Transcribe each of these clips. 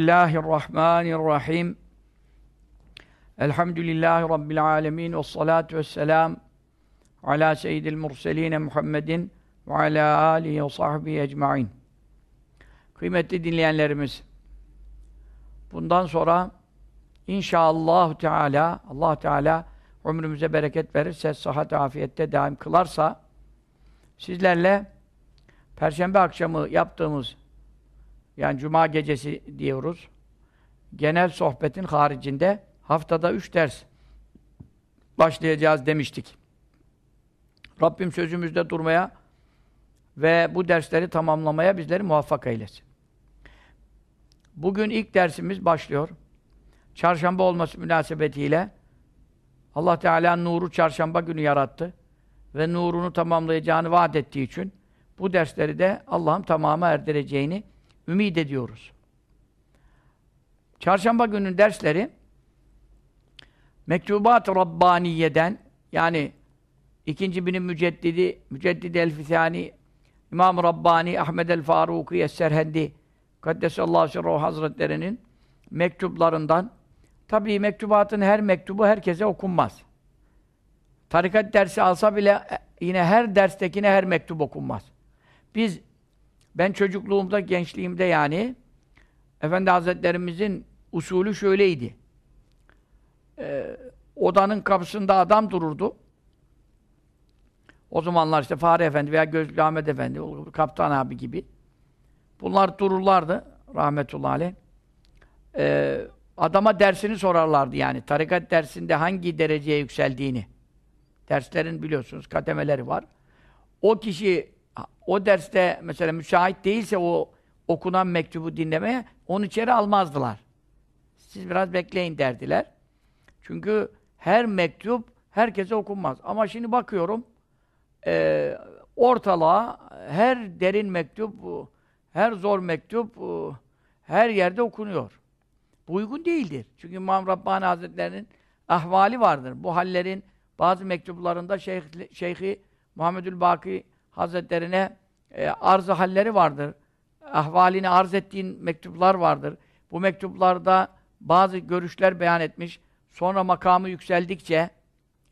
Bismillahirrahmanirrahim. Elhamdülillahi Rabbil alemin ve salatu vesselam ala seyyidil murseline Muhammedin ve ala alihi ve sahbihi ecmain. Kıymetli dinleyenlerimiz, bundan sonra inşallah Teala Allah Teala ömrümüze bereket verirse, sıhhat afiyette daim kılarsa sizlerle Perşembe akşamı yaptığımız yani Cuma gecesi diyoruz. Genel sohbetin haricinde haftada üç ders başlayacağız demiştik. Rabbim sözümüzde durmaya ve bu dersleri tamamlamaya bizleri muvaffak eylesin. Bugün ilk dersimiz başlıyor. Çarşamba olması münasebetiyle Allah Teala nuru çarşamba günü yarattı ve nurunu tamamlayacağını vaat ettiği için bu dersleri de Allah'ın tamamı erdireceğini ümid ediyoruz. Çarşamba günün dersleri Mektubat-ı Rabbaniye'den yani ikinci binin müceddidi Müceddid el-Fisani İmam Rabbani Ahmed el-Faruki es-Serhendi Kaddesallahu sirruhu Hazretlerinin mektuplarından tabii mektubatın her mektubu herkese okunmaz. Tarikat dersi alsa bile e, yine her derstekine her mektup okunmaz. Biz ben çocukluğumda, gençliğimde yani Efendi Hazretlerimizin usulü şöyleydi. Ee, odanın kapısında adam dururdu. O zamanlar işte Fahri Efendi veya Gözlü Ahmet Efendi, Kaptan abi gibi. Bunlar dururlardı rahmetullahi aleyh. Ee, adama dersini sorarlardı yani. Tarikat dersinde hangi dereceye yükseldiğini. Derslerin biliyorsunuz kademeleri var. O kişi o derste mesela müsait değilse o okunan mektubu dinlemeye onu içeri almazdılar. Siz biraz bekleyin derdiler. Çünkü her mektup herkese okunmaz. Ama şimdi bakıyorum e, ortalığa her derin mektup, her zor mektup her yerde okunuyor. Bu uygun değildir. Çünkü İmam Rabbani Hazretleri'nin ahvali vardır. Bu hallerin bazı mektuplarında Şeyh, Şeyhi Muhammedül Baki Hazretlerine e, arz halleri vardır. Ahvalini arz ettiğin mektuplar vardır. Bu mektuplarda bazı görüşler beyan etmiş. Sonra makamı yükseldikçe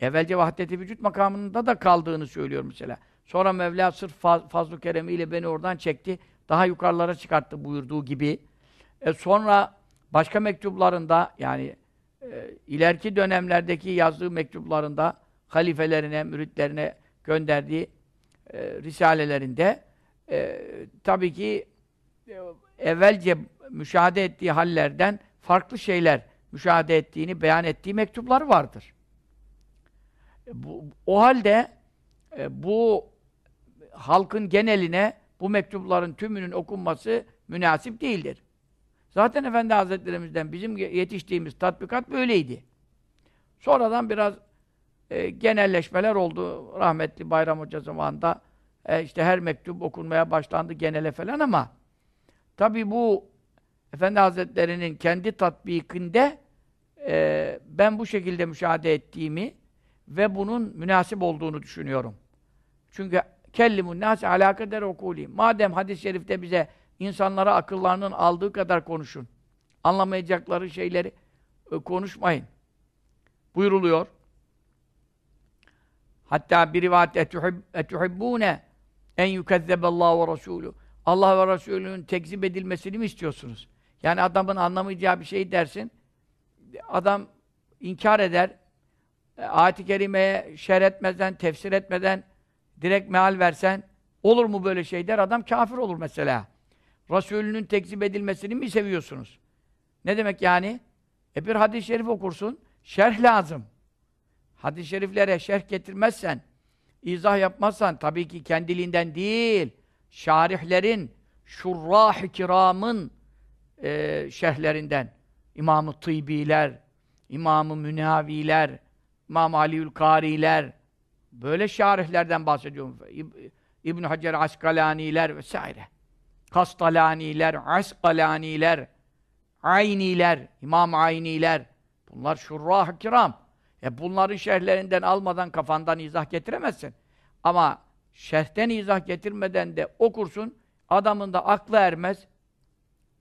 evvelce vahdet-i vücut makamında da kaldığını söylüyor mesela. Sonra Mevla sırf faz, fazl-ı keremiyle beni oradan çekti. Daha yukarılara çıkarttı buyurduğu gibi. E sonra başka mektuplarında yani e, ileriki dönemlerdeki yazdığı mektuplarında halifelerine, müritlerine gönderdiği e, risalelerinde e, tabii ki e, evvelce müşahede ettiği hallerden farklı şeyler müşahede ettiğini beyan ettiği mektuplar vardır. E, bu, o halde e, bu halkın geneline bu mektupların tümünün okunması münasip değildir. Zaten Efendi Hazretlerimizden bizim yetiştiğimiz tatbikat böyleydi. Sonradan biraz e, genelleşmeler oldu. Rahmetli Bayram Hoca zamanında e, işte her mektup okunmaya başlandı genele falan ama tabi bu Efendi Hazretleri'nin kendi tatbikinde e, ben bu şekilde müşahede ettiğimi ve bunun münasip olduğunu düşünüyorum. Çünkü kellimun nâs alâ der okûlî. Madem hadis-i şerifte bize insanlara akıllarının aldığı kadar konuşun. Anlamayacakları şeyleri e, konuşmayın. Buyuruluyor. Hatta bir rivayet etuhibbune en yukezzeballahu ve rasûlü. Allah ve Resulü'nün tekzip edilmesini mi istiyorsunuz? Yani adamın anlamayacağı bir şey dersin. Adam inkar eder. E, ayet-i kerimeye şer etmeden, tefsir etmeden direkt meal versen olur mu böyle şey der. Adam kafir olur mesela. Resulünün tekzip edilmesini mi seviyorsunuz? Ne demek yani? E bir hadis-i şerif okursun. Şerh lazım hadis-i şeriflere şerh getirmezsen, izah yapmazsan, tabii ki kendiliğinden değil, şarihlerin, şurrah-ı kiramın e, şerhlerinden, İmam-ı Tıbiler, İmam-ı Münaviler, İmam Aliül Kariler, böyle şarihlerden bahsediyorum. İbn Hacer Askalaniler vesaire. Kastalaniler, Askalaniler, Ayniler, İmam Ayniler, bunlar şurrah-ı kiram. E bunların şerhlerinden almadan kafandan izah getiremezsin. Ama şerhten izah getirmeden de okursun, adamın da aklı ermez.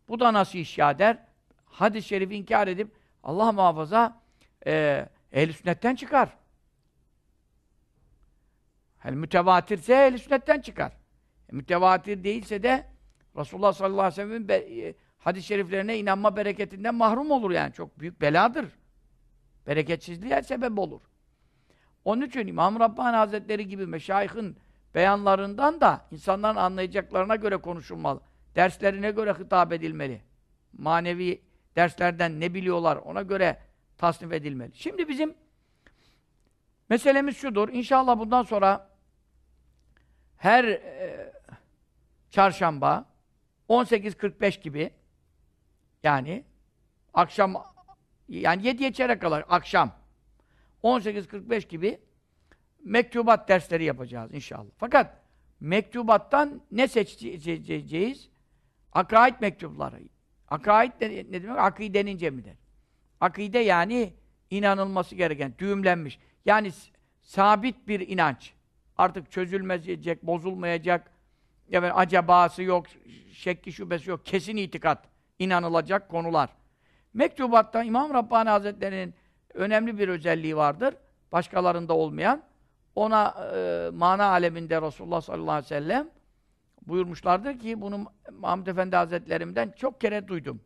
Bu da nasıl iş ya der. Hadis-i şerifi inkar edip Allah muhafaza e, ehl sünnetten çıkar. Yani mütevatirse ehl sünnetten çıkar. E, mütevatir değilse de Resulullah sallallahu aleyhi ve sellem'in e, hadis-i şeriflerine inanma bereketinden mahrum olur yani. Çok büyük beladır. Bereketsizliğe sebep olur. Onun için İmam Rabbani Hazretleri gibi meşayihin beyanlarından da insanların anlayacaklarına göre konuşulmalı. Derslerine göre hitap edilmeli. Manevi derslerden ne biliyorlar ona göre tasnif edilmeli. Şimdi bizim meselemiz şudur. İnşallah bundan sonra her e, çarşamba 18.45 gibi yani akşam yani 7'ye çeyrek kadar akşam 18.45 gibi mektubat dersleri yapacağız inşallah. Fakat mektubattan ne seçeceğiz? Akaid mektupları. Akaid ne, ne demek? Akidenin cemidir. Akide yani inanılması gereken, düğümlenmiş. Yani sabit bir inanç. Artık çözülmeyecek, bozulmayacak, yani acabası yok, şekki şüphesi yok, kesin itikat, inanılacak konular. Mektubatta İmam Rabbani Hazretleri'nin önemli bir özelliği vardır. Başkalarında olmayan. Ona e, mana aleminde Resulullah sallallahu aleyhi ve sellem buyurmuşlardır ki bunu Mahmud Efendi Hazretlerimden çok kere duydum.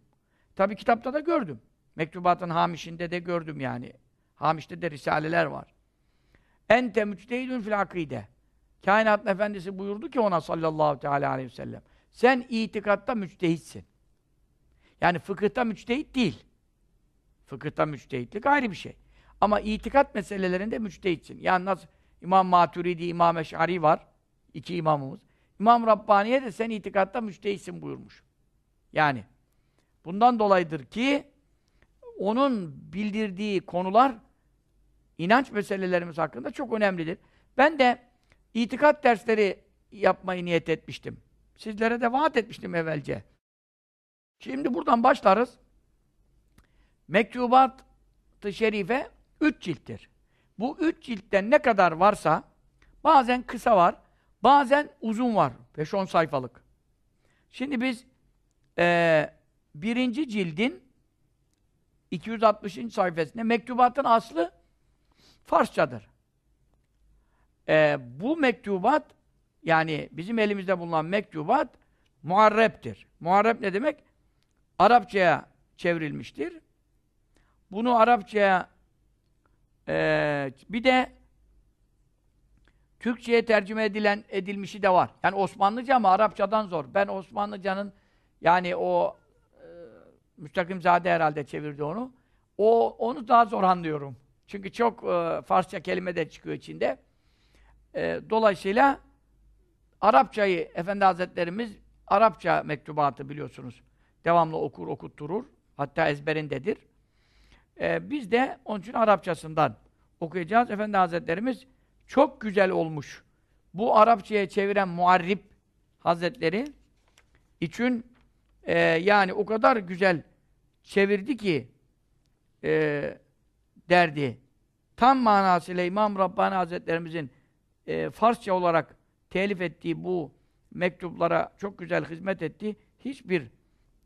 Tabi kitapta da gördüm. Mektubatın hamişinde de gördüm yani. Hamişte de risaleler var. Ente müçtehidün fil akide. Kainatın Efendisi buyurdu ki ona sallallahu teala aleyhi ve sellem. Sen itikatta müçtehitsin. Yani fıkıhta müçtehit değil. Fıkıhta müçtehitlik ayrı bir şey. Ama itikat meselelerinde müçtehitsin. Yani nasıl İmam Maturidi, İmam Eş'ari var. iki imamımız. İmam Rabbaniye de sen itikatta müçtehitsin buyurmuş. Yani bundan dolayıdır ki onun bildirdiği konular inanç meselelerimiz hakkında çok önemlidir. Ben de itikat dersleri yapmayı niyet etmiştim. Sizlere de vaat etmiştim evvelce. Şimdi buradan başlarız. Mektubat-ı Şerife üç cilttir. Bu üç ciltten ne kadar varsa bazen kısa var, bazen uzun var. 5-10 sayfalık. Şimdi biz e, birinci cildin 260. sayfasında mektubatın aslı Farsçadır. E, bu mektubat yani bizim elimizde bulunan mektubat muharreptir. Muharrep ne demek? Arapçaya çevrilmiştir. Bunu Arapçaya e, bir de Türkçe'ye tercüme edilen edilmişi de var. Yani Osmanlıca ama Arapçadan zor. Ben Osmanlıcanın yani o e, Müstakimzade herhalde çevirdi onu. O onu daha zor anlıyorum. Çünkü çok e, Farsça kelime de çıkıyor içinde. E, dolayısıyla Arapçayı Efendi Hazretlerimiz Arapça mektubatı biliyorsunuz. Devamlı okur, okutturur. Hatta ezberindedir. Ee, biz de onun için Arapçasından okuyacağız. Efendi Hazretlerimiz çok güzel olmuş. Bu Arapçaya çeviren muarrip Hazretleri için e, yani o kadar güzel çevirdi ki e, derdi. Tam manasıyla İmam Rabbani Hazretlerimizin e, Farsça olarak telif ettiği bu mektuplara çok güzel hizmet etti. Hiçbir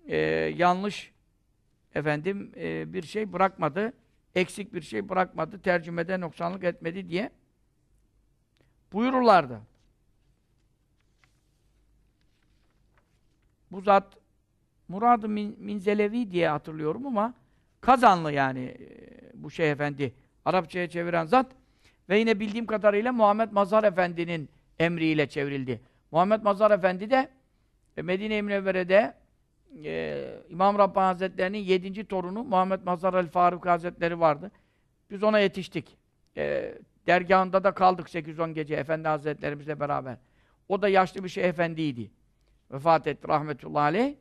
e, yanlış efendim e, bir şey bırakmadı, eksik bir şey bırakmadı, tercümede noksanlık etmedi diye buyururlardı. Bu zat Murad-ı Min Minzelevi diye hatırlıyorum ama Kazanlı yani e, bu şey efendi Arapçaya çeviren zat ve yine bildiğim kadarıyla Muhammed Mazhar Efendi'nin emriyle çevrildi. Muhammed Mazhar Efendi de e, Medine-i Münevvere'de e, İmam Rabbani Hazretleri'nin yedinci torunu Muhammed Mazhar el Faruk Hazretleri vardı. Biz ona yetiştik. E, dergahında da kaldık 8-10 gece Efendi Hazretlerimizle beraber. O da yaşlı bir şey efendiydi. Vefat etti rahmetullahi aleyh.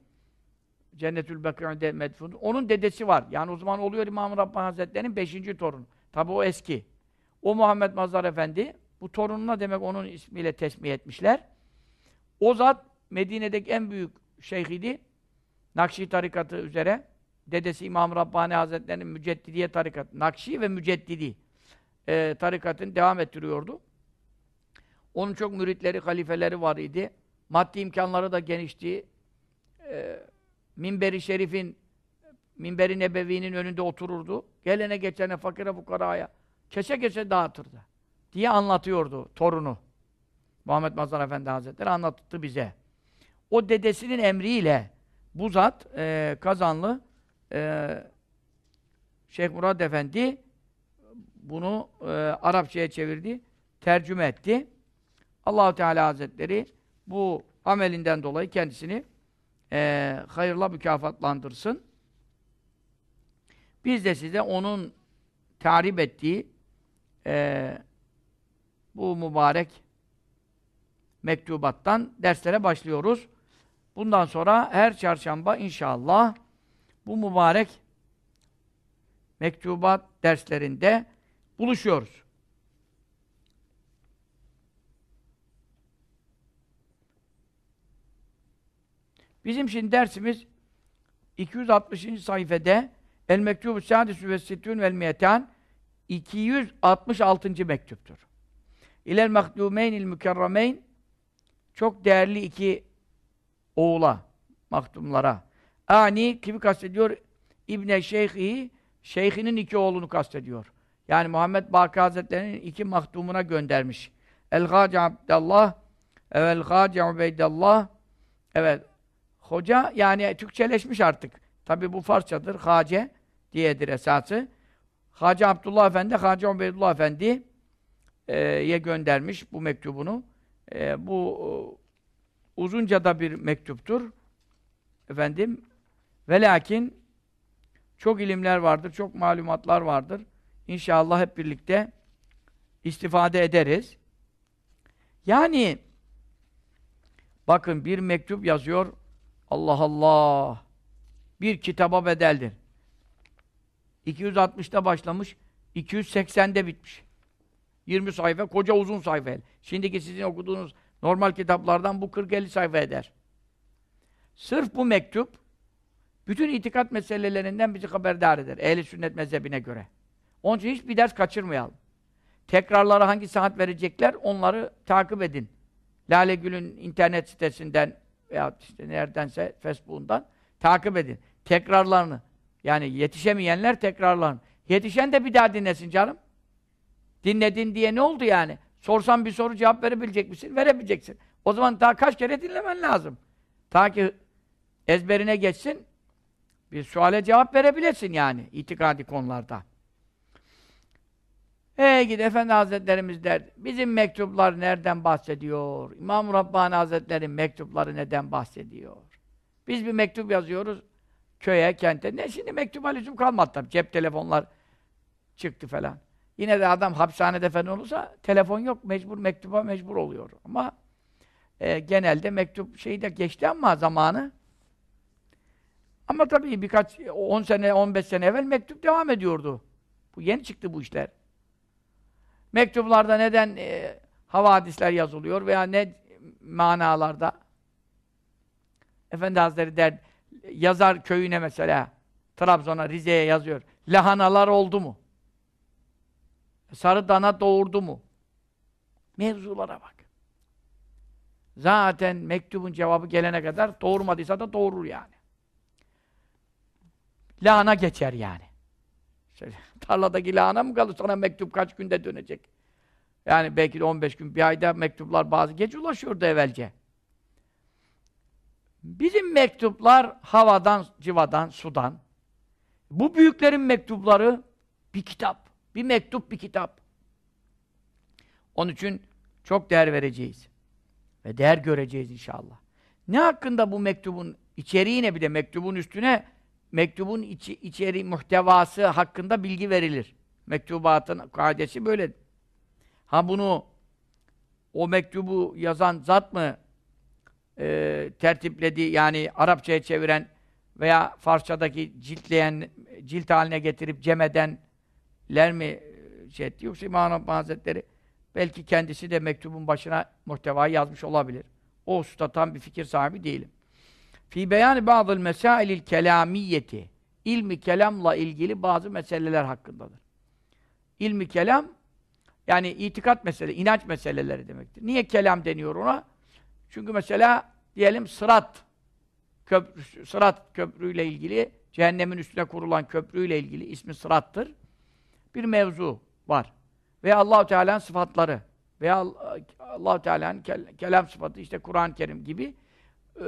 Cennetül Bekir'de medfun. Onun dedesi var. Yani o zaman oluyor İmam Rabbani Hazretleri'nin beşinci torunu. Tabi o eski. O Muhammed Mazhar Efendi, bu torununa demek onun ismiyle tesmih etmişler. O zat Medine'deki en büyük şeyhiydi. Nakşi tarikatı üzere dedesi İmam Rabbani Hazretleri'nin Müceddidiye tarikatı, Nakşi ve Müceddidi e, tarikatını devam ettiriyordu. Onun çok müritleri, halifeleri var idi. Maddi imkanları da genişti. E, minberi şerifin minberi nebevinin önünde otururdu. Gelene geçene fakire fukaraya kese kese dağıtırdı. Diye anlatıyordu torunu. Muhammed Mazhar Efendi Hazretleri anlattı bize. O dedesinin emriyle bu zat e, kazanlı e, Şeyh Murad Efendi bunu e, Arapçaya çevirdi, tercüme etti. Allahu Teala Hazretleri bu amelinden dolayı kendisini e, hayırla mükafatlandırsın. Biz de size onun tarif ettiği e, bu mübarek mektubattan derslere başlıyoruz. Bundan sonra her çarşamba inşallah bu mübarek mektubat derslerinde buluşuyoruz. Bizim şimdi dersimiz 260. sayfede El Mektubu Sadisü ve Sittün vel Miyetan 266. mektuptur. İlel Mektumeynil Mükerremeyn çok değerli iki oğula, maktumlara. Ani kimi kastediyor? İbne Şeyhi, şeyhinin iki oğlunu kastediyor. Yani Muhammed Baki Hazretleri'nin iki maktumuna göndermiş. El-Gâci Abdallah, El-Gâci Ubeydallah, evet, hoca yani Türkçeleşmiş artık. Tabi bu Farsçadır, Hace diyedir esası. Hacı Abdullah Efendi, Hacı Ubeydullah Efendi'ye göndermiş bu mektubunu. E, bu uzunca da bir mektuptur. Efendim, ve lakin çok ilimler vardır, çok malumatlar vardır. İnşallah hep birlikte istifade ederiz. Yani bakın bir mektup yazıyor. Allah Allah. Bir kitaba bedeldir. 260'ta başlamış, 280'de bitmiş. 20 sayfa, koca uzun sayfa. Şimdiki sizin okuduğunuz normal kitaplardan bu 40-50 sayfa eder. Sırf bu mektup, bütün itikat meselelerinden bizi haberdar eder. Ehli sünnet mezhebine göre. Onun için hiçbir ders kaçırmayalım. Tekrarları hangi saat verecekler, onları takip edin. Lale Gül'ün internet sitesinden veya işte neredense Facebook'undan takip edin. Tekrarlarını. Yani yetişemeyenler tekrarlarını. Yetişen de bir daha dinlesin canım. Dinledin diye ne oldu yani? Sorsan bir soru cevap verebilecek misin? Verebileceksin. O zaman daha kaç kere dinlemen lazım. Ta ki ezberine geçsin, bir suale cevap verebilirsin yani itikadi konularda. Ey gidi Efendi Hazretlerimiz der, bizim mektuplar nereden bahsediyor? İmam Rabbani Hazretleri'nin mektupları neden bahsediyor? Biz bir mektup yazıyoruz köye, kente. Ne şimdi mektuba lüzum kalmadı tabii. Cep telefonlar çıktı falan. Yine de adam hapishanede falan olursa telefon yok, mecbur mektuba mecbur oluyor. Ama e, genelde mektup şeyi de geçti ama zamanı. Ama tabii birkaç, 10 sene, 15 sene evvel mektup devam ediyordu. Bu yeni çıktı bu işler. Mektuplarda neden e, havadisler yazılıyor veya ne manalarda? Efendi Hazretleri der, yazar köyüne mesela, Trabzon'a, Rize'ye yazıyor. Lahanalar oldu mu? Sarı dana doğurdu mu? Mevzulara bak. Zaten mektubun cevabı gelene kadar doğurmadıysa da doğurur yani. Lahana geçer yani. Şöyle, tarladaki lahana mı kalır? Sana mektup kaç günde dönecek? Yani belki de 15 gün, bir ayda mektuplar bazı geç ulaşıyordu evvelce. Bizim mektuplar havadan, civadan, sudan. Bu büyüklerin mektupları bir kitap. Bir mektup, bir kitap. Onun için çok değer vereceğiz. Ve değer göreceğiz inşallah. Ne hakkında bu mektubun içeriğine bir de mektubun üstüne mektubun içi, içeri muhtevası hakkında bilgi verilir. Mektubatın kaidesi böyle. Ha bunu o mektubu yazan zat mı e, tertipledi yani Arapçaya çeviren veya Farsçadaki ciltleyen, cilt haline getirip cem edenler mi e, şey etti? Yoksa İmam Hazretleri belki kendisi de mektubun başına muhtevayı yazmış olabilir. O usta tam bir fikir sahibi değilim. Fi beyani bazı mesailil kelamiyeti ilmi kelamla ilgili bazı meseleler hakkındadır. İlmi kelam yani itikat mesele, inanç meseleleri demektir. Niye kelam deniyor ona? Çünkü mesela diyelim sırat köprü, Sırat köprüyle ilgili, cehennemin üstüne kurulan köprüyle ilgili ismi Sırat'tır. Bir mevzu var. Ve Allahu Teala'nın sıfatları veya Allahu Teala'nın kel kelam sıfatı işte Kur'an-ı Kerim gibi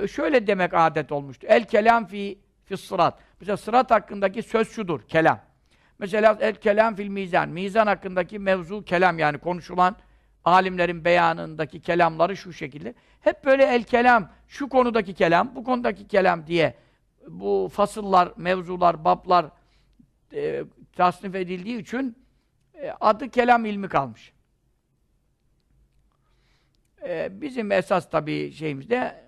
e, şöyle demek adet olmuştu. El kelam fi fi sırat. Mesela sırat hakkındaki söz şudur, kelam. Mesela el kelam fil mizan. Mizan hakkındaki mevzu kelam yani konuşulan alimlerin beyanındaki kelamları şu şekilde. Hep böyle el kelam, şu konudaki kelam, bu konudaki kelam diye bu fasıllar, mevzular, bablar e, tasnif edildiği için e, adı kelam ilmi kalmış. E, bizim esas tabii şeyimizde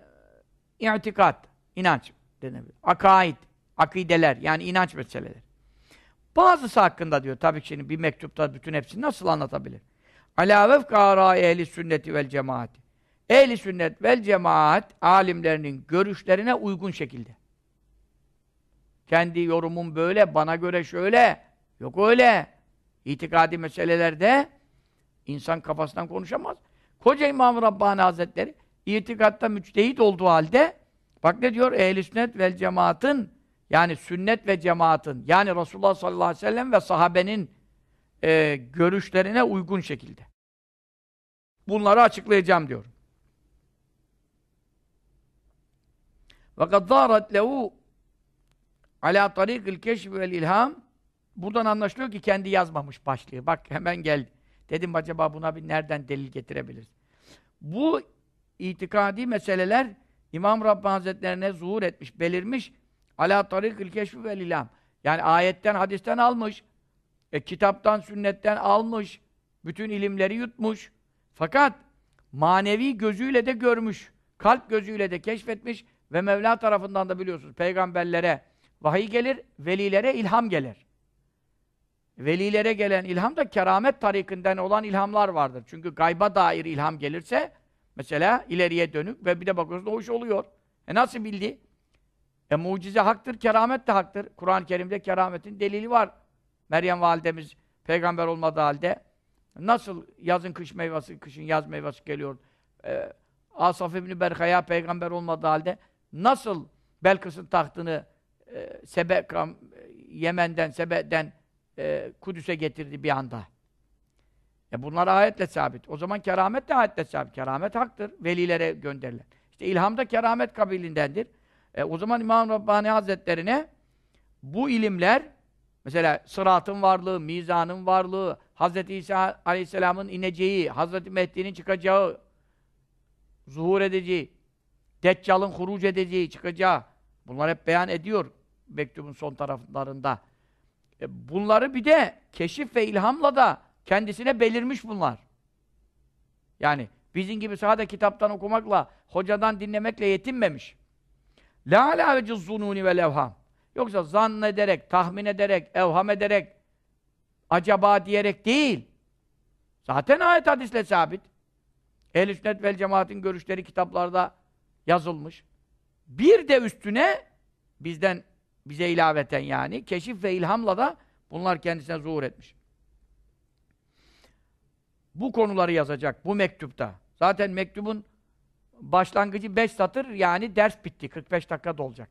itikat, inanç denebilir. Akaid, akideler yani inanç meseleleri. Bazısı hakkında diyor tabii ki şimdi bir mektupta bütün hepsini nasıl anlatabilir? Alâ vefkâ ehli sünneti vel cemaat. Ehli sünnet vel cemaat alimlerinin görüşlerine uygun şekilde. Kendi yorumum böyle, bana göre şöyle. Yok öyle. İtikadi meselelerde insan kafasından konuşamaz. Koca İmam Rabbani Hazretleri itikatta müçtehit olduğu halde bak ne diyor? Ehl-i sünnet vel cemaatın yani sünnet ve cemaatın yani Resulullah sallallahu aleyhi ve sellem ve sahabenin e, görüşlerine uygun şekilde. Bunları açıklayacağım diyor. وَقَدْ ظَارَتْ لَهُ عَلَى طَرِيقِ الْكَشْفِ وَالْاِلْهَامِ Buradan anlaşılıyor ki kendi yazmamış başlığı. Bak hemen geldi. Dedim acaba buna bir nereden delil getirebiliriz? Bu itikadi meseleler İmam Rabbani Hazretlerine zuhur etmiş, belirmiş. Ala tarikil keşfi vel ilam. Yani ayetten, hadisten almış. E, kitaptan, sünnetten almış. Bütün ilimleri yutmuş. Fakat manevi gözüyle de görmüş. Kalp gözüyle de keşfetmiş. Ve Mevla tarafından da biliyorsunuz peygamberlere vahiy gelir, velilere ilham gelir. Velilere gelen ilham da keramet tarikinden olan ilhamlar vardır. Çünkü gayba dair ilham gelirse mesela ileriye dönük ve bir de bakıyorsunuz o iş oluyor. E nasıl bildi? E mucize haktır, keramet de haktır. Kur'an-ı Kerim'de kerametin delili var. Meryem validemiz peygamber olmadığı halde nasıl yazın kış meyvesi, kışın yaz meyvesi geliyor. E, Asaf İbni Berkaya peygamber olmadığı halde nasıl Belkıs'ın tahtını e, Sebe, Yemen'den, Sebe'den e, Kudüs'e getirdi bir anda. E bunlar ayetle sabit. O zaman keramet de ayetle sabit. Keramet haktır. Velilere gönderilen. İşte ilham da keramet kabilindendir. E, o zaman İmam Rabbani Hazretlerine bu ilimler mesela sıratın varlığı, mizanın varlığı, Hz. İsa Aleyhisselam'ın ineceği, Hz. Mehdi'nin çıkacağı, zuhur edeceği, Deccal'ın huruc edeceği, çıkacağı bunlar hep beyan ediyor mektubun son taraflarında. E bunları bir de keşif ve ilhamla da kendisine belirmiş bunlar. Yani bizim gibi sadece kitaptan okumakla, hocadan dinlemekle yetinmemiş. La ala veciz zununi ve levham. Yoksa zannederek, tahmin ederek, evham ederek, acaba diyerek değil. Zaten ayet hadisle sabit. Ehl-i sünnet vel cemaatin görüşleri kitaplarda yazılmış. Bir de üstüne bizden bize ilaveten yani keşif ve ilhamla da bunlar kendisine zuhur etmiş. Bu konuları yazacak bu mektupta. Zaten mektubun başlangıcı 5 satır yani ders bitti. 45 dakika dolacak.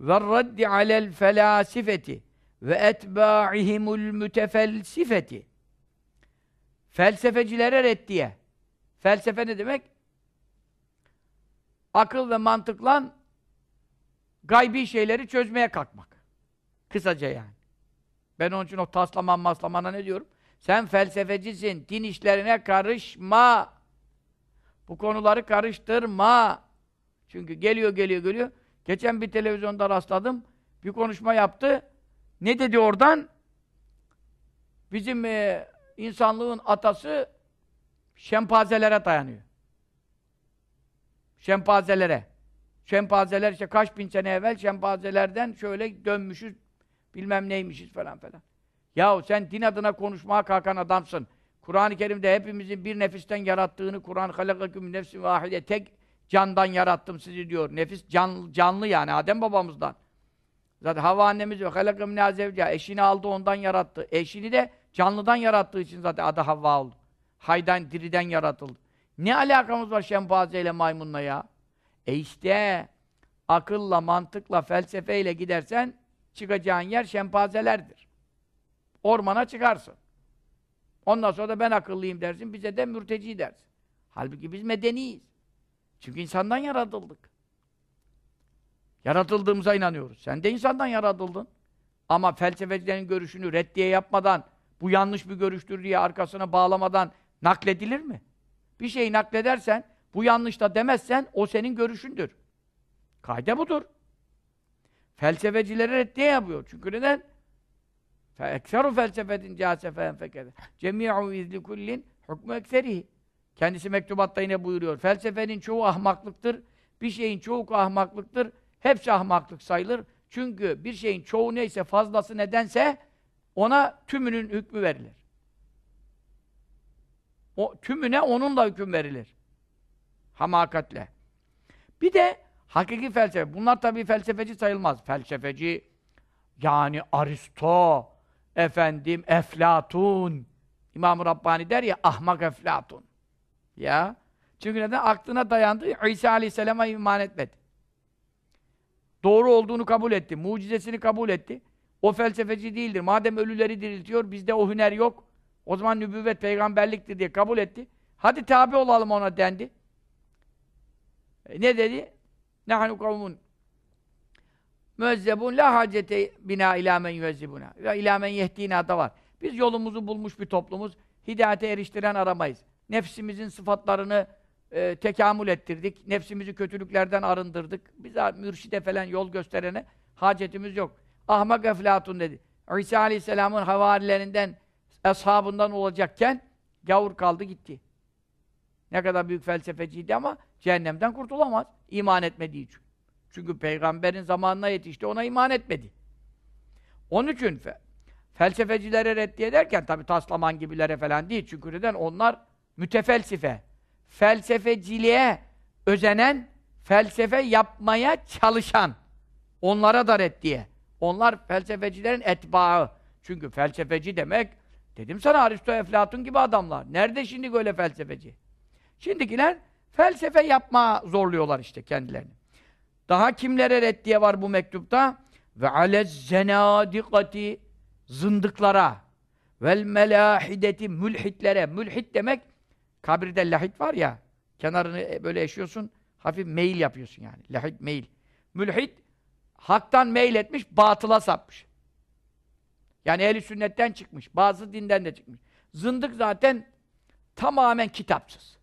Ve raddi alel felasifeti ve etba'ihimul mütefelsifeti. Felsefecilere reddiye. Felsefe ne demek? Akıl ve mantıkla gaybi şeyleri çözmeye kalkmak. Kısaca yani. Ben onun için o taslaman maslamana ne diyorum? Sen felsefecisin, din işlerine karışma. Bu konuları karıştırma. Çünkü geliyor, geliyor, geliyor. Geçen bir televizyonda rastladım. Bir konuşma yaptı. Ne dedi oradan? Bizim e, insanlığın atası şempazelere dayanıyor. Şempazelere. Şempazeler işte kaç bin sene evvel şempazelerden şöyle dönmüşüz, bilmem neymişiz falan falan. Yahu sen din adına konuşmaya kalkan adamsın. Kur'an-ı Kerim'de hepimizin bir nefisten yarattığını Kur'an halakaküm nefsin vahide tek candan yarattım sizi diyor. Nefis can, canlı yani Adem babamızdan. Zaten Havva annemiz ve halakım nazevca eşini aldı ondan yarattı. Eşini de canlıdan yarattığı için zaten adı Havva oldu. Haydan diriden yaratıldı. Ne alakamız var şempanze ile maymunla ya? E işte akılla, mantıkla, felsefeyle gidersen çıkacağın yer şempazelerdir. Ormana çıkarsın. Ondan sonra da ben akıllıyım dersin, bize de mürteci dersin. Halbuki biz medeniyiz. Çünkü insandan yaratıldık. Yaratıldığımıza inanıyoruz. Sen de insandan yaratıldın. Ama felsefecilerin görüşünü reddiye yapmadan, bu yanlış bir görüştür diye arkasına bağlamadan nakledilir mi? Bir şeyi nakledersen, bu yanlış da demezsen o senin görüşündür. Kayda budur. Felsefecilere reddiye yapıyor. Çünkü neden? Ekseru felsefetin casefen fekede. Cemi'u izli kullin hükmü ekserihi. Kendisi mektubatta yine buyuruyor. Felsefenin çoğu ahmaklıktır. Bir şeyin çoğu ahmaklıktır. Hepsi ahmaklık sayılır. Çünkü bir şeyin çoğu neyse fazlası nedense ona tümünün hükmü verilir. O tümüne onunla hüküm verilir. Hamakatle. Bir de hakiki felsefe. Bunlar tabii felsefeci sayılmaz. Felsefeci yani Aristo, efendim Eflatun. İmam-ı Rabbani der ya ahmak Eflatun. Ya. Çünkü neden? Aklına dayandı. İsa Aleyhisselam'a iman etmedi. Doğru olduğunu kabul etti. Mucizesini kabul etti. O felsefeci değildir. Madem ölüleri diriltiyor, bizde o hüner yok. O zaman nübüvvet, peygamberliktir diye kabul etti. Hadi tabi olalım ona dendi. E, ne dedi? Nehnu kavmun müezzebun la hacete bina ila men yüezzibuna. Ve ila men yehdina da var. Biz yolumuzu bulmuş bir toplumuz. Hidayete eriştiren aramayız. Nefsimizin sıfatlarını e, tekamül ettirdik. Nefsimizi kötülüklerden arındırdık. Biz mürşide falan yol gösterene hacetimiz yok. Ahmak eflatun dedi. İsa Aleyhisselam'ın havarilerinden, ashabından olacakken gavur kaldı gitti. Ne kadar büyük felsefeciydi ama cehennemden kurtulamaz. iman etmediği için. Çünkü peygamberin zamanına yetişti, ona iman etmedi. Onun için fe, felsefecilere reddiye ederken tabi taslaman gibilere falan değil. Çünkü neden? Onlar mütefelsife. Felsefeciliğe özenen, felsefe yapmaya çalışan. Onlara da reddiye. Onlar felsefecilerin etbaı. Çünkü felsefeci demek, dedim sana Aristo, Eflatun gibi adamlar. Nerede şimdi böyle felsefeci? Şimdikiler felsefe yapma zorluyorlar işte kendilerini. Daha kimlere reddiye var bu mektupta? Ve alez zenadikati zındıklara vel melahideti mülhitlere. Mülhit demek kabirde lahit var ya kenarını e, böyle eşiyorsun hafif meyil yapıyorsun yani. Lahit meyil. Mülhit haktan meyil etmiş, batıla sapmış. Yani ehli sünnetten çıkmış. Bazı dinden de çıkmış. Zındık zaten tamamen kitapsız.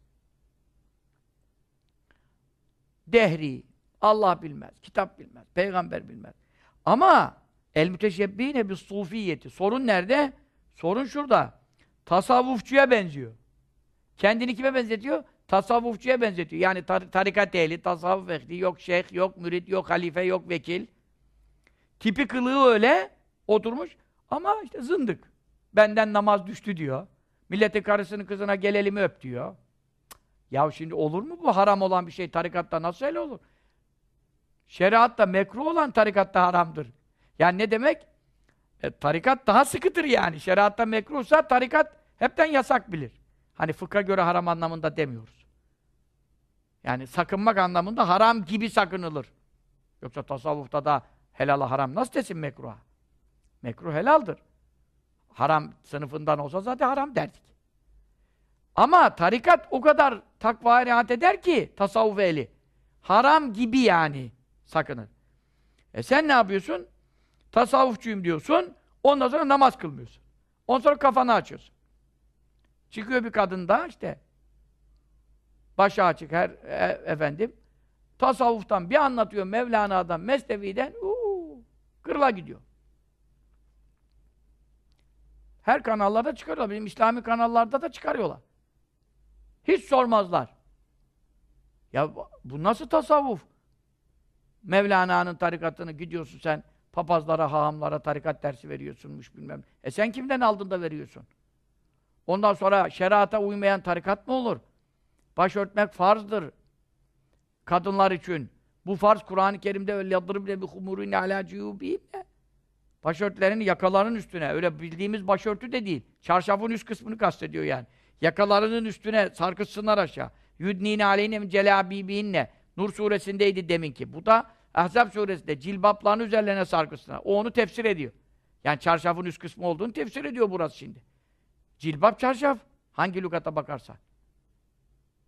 Dehri, Allah bilmez, kitap bilmez, peygamber bilmez. Ama el müteşebbihine bir sufiyeti. Sorun nerede? Sorun şurada. Tasavvufçuya benziyor. Kendini kime benzetiyor? Tasavvufçuya benzetiyor. Yani tar tarikat ehli, tasavvuf ehli, yok şeyh, yok mürit, yok halife, yok vekil. Tipi kılığı öyle oturmuş ama işte zındık. Benden namaz düştü diyor. Milletin karısını kızına gelelim öp diyor. Ya şimdi olur mu bu haram olan bir şey tarikatta nasıl öyle olur? Şeriatta mekruh olan tarikatta haramdır. Yani ne demek? E, tarikat daha sıkıdır yani. Şeriatta mekruhsa tarikat hepten yasak bilir. Hani fıkha göre haram anlamında demiyoruz. Yani sakınmak anlamında haram gibi sakınılır. Yoksa tasavvufta da helala haram nasıl desin mekruha? Mekruh helaldir. Haram sınıfından olsa zaten haram derdik. Ama tarikat o kadar takvaya riayet eder ki tasavvuf ehli. Haram gibi yani sakının. E sen ne yapıyorsun? Tasavvufçuyum diyorsun. Ondan sonra namaz kılmıyorsun. Ondan sonra kafanı açıyorsun. Çıkıyor bir kadın da işte başı açık her e, efendim tasavvuftan bir anlatıyor Mevlana'dan, Mesnevi'den uuu kırla gidiyor. Her kanallarda çıkarıyorlar. Bizim İslami kanallarda da çıkarıyorlar. Hiç sormazlar. Ya bu nasıl tasavvuf? Mevlana'nın tarikatını gidiyorsun sen papazlara, hahamlara tarikat dersi veriyorsunmuş bilmem. E sen kimden aldın da veriyorsun? Ondan sonra şerata uymayan tarikat mı olur? Başörtmek farzdır. Kadınlar için. Bu farz Kur'an-ı Kerim'de öyle yadırıb le bi humurun ala ciyubihim Başörtülerin yakalarının üstüne. Öyle bildiğimiz başörtü de değil. Çarşafın üst kısmını kastediyor yani. Yakalarının üstüne sarkıtsınlar aşağı. Yudnine aleyne min celabibinne. Nur suresindeydi deminki. Bu da Ahzab suresinde cilbapların üzerlerine sargısına. O onu tefsir ediyor. Yani çarşafın üst kısmı olduğunu tefsir ediyor burası şimdi. Cilbap çarşaf. Hangi lügata bakarsan.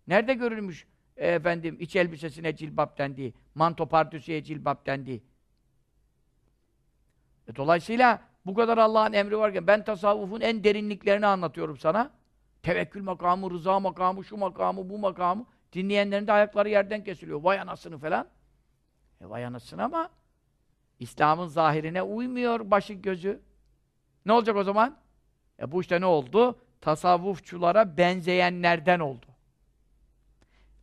Nerede görülmüş e, efendim iç elbisesine cilbap dendiği, manto pardüsüye cilbap dendiği. E, dolayısıyla bu kadar Allah'ın emri varken ben tasavvufun en derinliklerini anlatıyorum sana. Tevekkül makamı, rıza makamı, şu makamı, bu makamı. Dinleyenlerin de ayakları yerden kesiliyor. Vay anasını falan. E vay anasını ama İslam'ın zahirine uymuyor başı gözü. Ne olacak o zaman? E bu işte ne oldu? Tasavvufçulara benzeyenlerden oldu.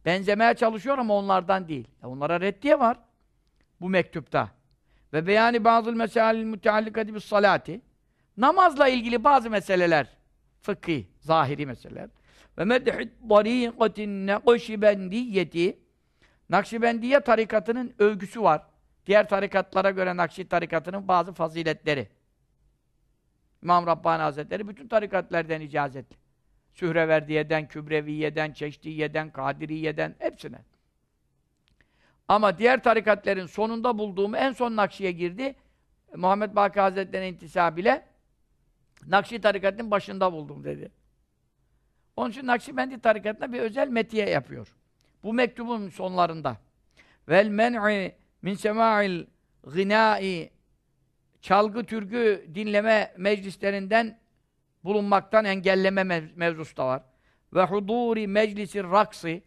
Benzemeye çalışıyor ama onlardan değil. E onlara reddiye var. Bu mektupta. Ve beyani bazı meselel müteallikati bis salati. Namazla ilgili bazı meseleler. Fıkhi, zahiri meseleler. Ve medhid tarikatin nakşibendiyeti. Nakşibendiye tarikatının övgüsü var. Diğer tarikatlara göre Nakşi tarikatının bazı faziletleri. İmam Rabbani Hazretleri bütün tarikatlerden icazetli. Sühreverdiye'den, Kübreviye'den, Çeşdiye'den, Kadiriye'den hepsine. Ama diğer tarikatlerin sonunda bulduğum en son Nakşi'ye girdi. Muhammed Baki Hazretleri'nin intisabıyla Nakşi tarikatının başında buldum dedi. Onun için Nakşibendi tarikatına bir özel metiye yapıyor. Bu mektubun sonlarında. Vel men'i min sema'il gınai çalgı türkü dinleme meclislerinden bulunmaktan engelleme mev mevzusu da var. Ve huduri meclisi raksi